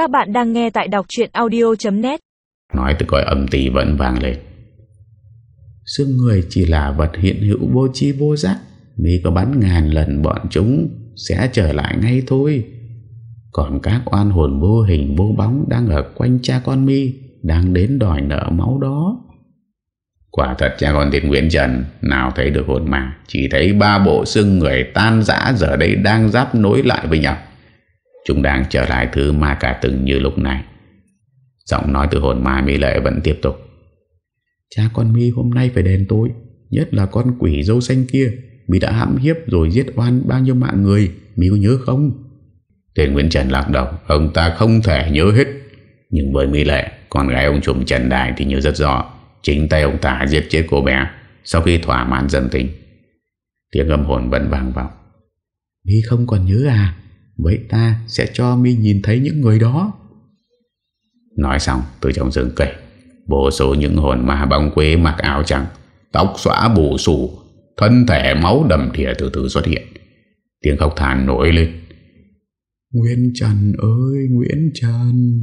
Các bạn đang nghe tại đọc chuyện audio.net Nói từ cõi âm tì vẫn vàng lên. Xương người chỉ là vật hiện hữu vô chi vô giác Mi có bắn ngàn lần bọn chúng, Sẽ trở lại ngay thôi. Còn các oan hồn vô hình vô bóng Đang ở quanh cha con Mi, Đang đến đòi nợ máu đó. Quả thật cha con tiên Nguyễn Trần, Nào thấy được hồn mà, Chỉ thấy ba bộ xương người tan rã Giờ đây đang giáp nối lại với nhau. Chúng đang trở lại thứ ma cả từng như lúc này. Giọng nói từ hồn ma Mỹ Lệ vẫn tiếp tục. Cha con mi hôm nay phải đền tối Nhất là con quỷ dâu xanh kia. Mi đã hãm hiếp rồi giết oan bao nhiêu mạng người Mi có nhớ không? Tên Nguyễn Trần lạc đầu Ông ta không thể nhớ hết. Nhưng với Mỹ Lệ Con gái ông trùm Trần Đại thì nhớ rất rõ. Chính tay ông ta giết chết cô bé Sau khi thỏa mãn dân tình. Tiếng âm hồn vẫn vang vọng. Mi không còn nhớ à Vậy ta sẽ cho mi nhìn thấy những người đó. Nói xong, từ trong rừng cây Vô số những hồn ma bóng quế mặc áo trắng, Tóc xóa bù xù, Thân thể máu đầm thịa từ từ xuất hiện. Tiếng khóc than nổi lên. Nguyễn Trần ơi, Nguyễn Trần,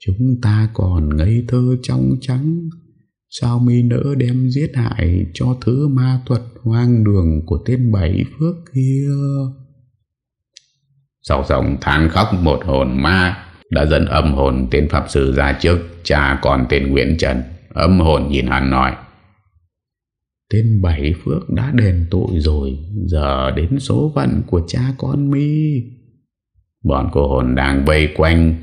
Chúng ta còn ngây thơ trong trắng. Sao mi nỡ đem giết hại Cho thứ ma thuật hoang đường Của tên Bảy Phước kia? Sau dòng than khóc một hồn ma, Đã dẫn âm hồn tên Pháp Sư ra trước, Cha con tên Nguyễn Trần. Âm hồn nhìn hắn nói, Tên Bảy Phước đã đền tội rồi, Giờ đến số phận của cha con mi. Bọn cô hồn đang vây quanh,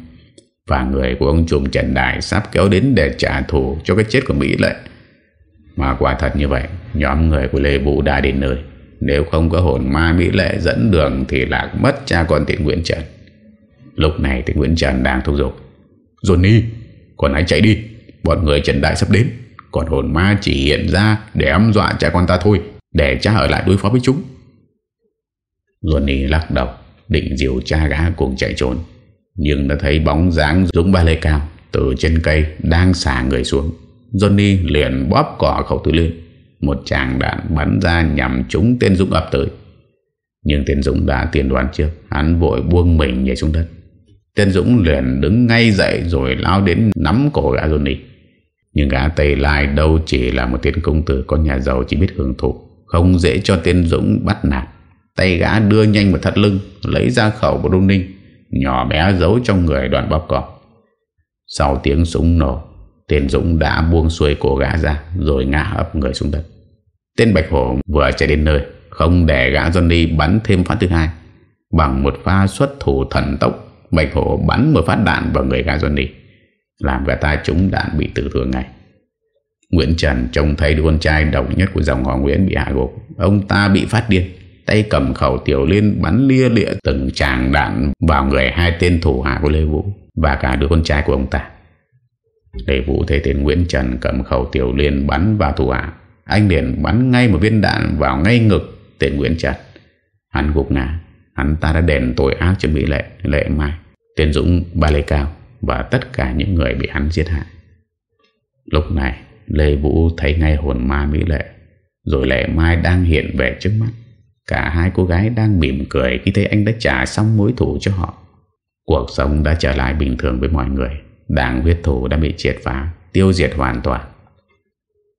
Và người của ông Trùm Trần Đại Sắp kéo đến để trả thù cho cái chết của Mỹ lệ. Mà quả thật như vậy, Nhóm người của Lê Vũ đã đến nơi nếu không có hồn ma Mỹ Lệ dẫn đường Thì lạc mất cha con tiện Nguyễn Trần. Lúc này thì Nguyễn Trần đang thúc giục. Johnny Còn hãy chạy đi. Bọn người Trần Đại sắp đến. Còn hồn ma chỉ hiện ra để ám dọa cha con ta thôi, Để cha ở lại đối phó với chúng. Johnny lắc đầu, Định diều cha gã cùng chạy trốn. Nhưng đã thấy bóng dáng Dũng ba lê cao Từ trên cây đang xả người xuống. Johnny liền bóp cỏ khẩu tư lên một chàng đạn bắn ra nhằm trúng tên Dũng ập tới. Nhưng tên Dũng đã tiền đoán trước, Hắn vội buông mình nhảy xuống đất. Tên Dũng liền đứng ngay dậy Rồi lao đến nắm cổ gã Johnny. Nhưng gã Tây Lai đâu chỉ là một tên công tử Con nhà giàu chỉ biết hưởng thụ, Không dễ cho tên Dũng bắt nạt. Tay gã đưa nhanh vào thắt lưng, Lấy ra khẩu của Đông Ninh Nhỏ bé giấu trong người đoạn bóp cỏ Sau tiếng súng nổ, Tên Dũng đã buông xuôi cổ gã ra Rồi ngã ập người xuống đất. Tên Bạch Hổ vừa chạy đến nơi, Không để gã Johnny bắn thêm phát thứ hai. Bằng một pha xuất thủ thần tốc, Bạch Hổ bắn một phát đạn vào người gã Johnny, Làm gã ta trúng đạn bị tử thương ngay. Nguyễn Trần trông thấy đứa con trai độc nhất của dòng họ Nguyễn bị hạ gục, Ông ta bị phát điên, Tay cầm khẩu tiểu liên bắn lia lịa từng tràng đạn vào người hai tên thủ hạ của Lê Vũ Và cả đứa con trai của ông ta. Lê Vũ thấy tên Nguyễn Trần cầm khẩu tiểu liên bắn vào thủ hạ anh liền bắn ngay một viên đạn vào ngay ngực tên Nguyễn Trật Hắn gục ngã. Hắn ta đã đền tội ác cho Mỹ Lệ Lệ Mai, Tên Dũng, Ba Lê Cao Và tất cả những người bị hắn giết hại. Lúc này, Lê Vũ thấy ngay hồn ma Mỹ Lệ, Rồi Lệ Mai đang hiện về trước mắt. Cả hai cô gái đang mỉm cười Khi thấy anh đã trả xong mối thủ cho họ. Cuộc sống đã trở lại bình thường với mọi người. Đảng huyết thủ đã bị triệt phá, Tiêu diệt hoàn toàn.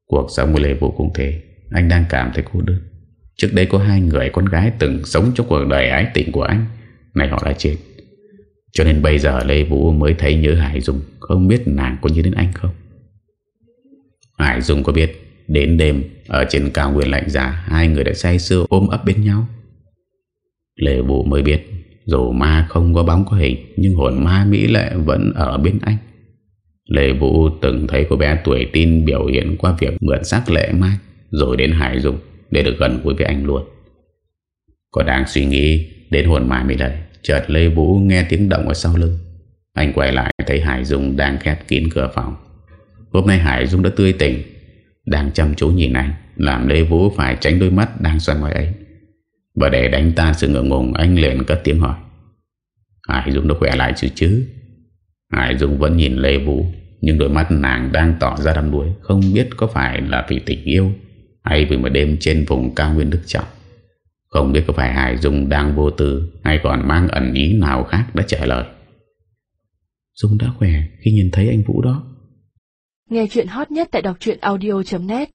Cuộc sống của Lê Vũ cũng thế. Anh đang cảm thấy cô đơn. Trước đây có hai người, con gái từng sống trong cuộc đời ái tình của anh. Này họ đã chết. Cho nên bây giờ Lê Vũ mới thấy nhớ Hải Dung. Không biết nàng có nhớ đến anh không? Hải Dung có biết, Đến đêm, ở trên cao nguyên lạnh giá, Hai người đã say sưa ôm ấp bên nhau. Lê Vũ mới biết, Dù ma không có bóng có hình, Nhưng hồn ma Mỹ Lệ vẫn ở bên anh. Lê Vũ từng thấy cô bé tuổi tin biểu hiện qua việc mượn xác lệ mai rồi đến Hải Dung để được gần gũi với anh luôn. Có đang suy nghĩ đến hồn mai mới đây, chợt Lê Vũ nghe tiếng động ở sau lưng. Anh quay lại thấy Hải Dung đang khép kín cửa phòng. Hôm nay Hải Dung đã tươi tỉnh, đang chăm chú nhìn anh, làm Lê Vũ phải tránh đôi mắt đang xoay ngoài ấy. Và để đánh ta sự ngượng ngùng, anh liền cất tiếng hỏi. Hải Dung đã khỏe lại chứ chứ? Hải Dung vẫn nhìn Lê Vũ, Nhưng đôi mắt nàng đang tỏ ra đăm đuối, Không biết có phải là vì tình yêu Hay vì một đêm trên vùng cao nguyên Đức Trọng. Không biết có phải Hải Dung đang vô tư Hay còn mang ẩn ý nào khác đã trả lời. Dung đã khỏe khi nhìn thấy anh Vũ đó. Nghe chuyện hot nhất tại đọc audio.net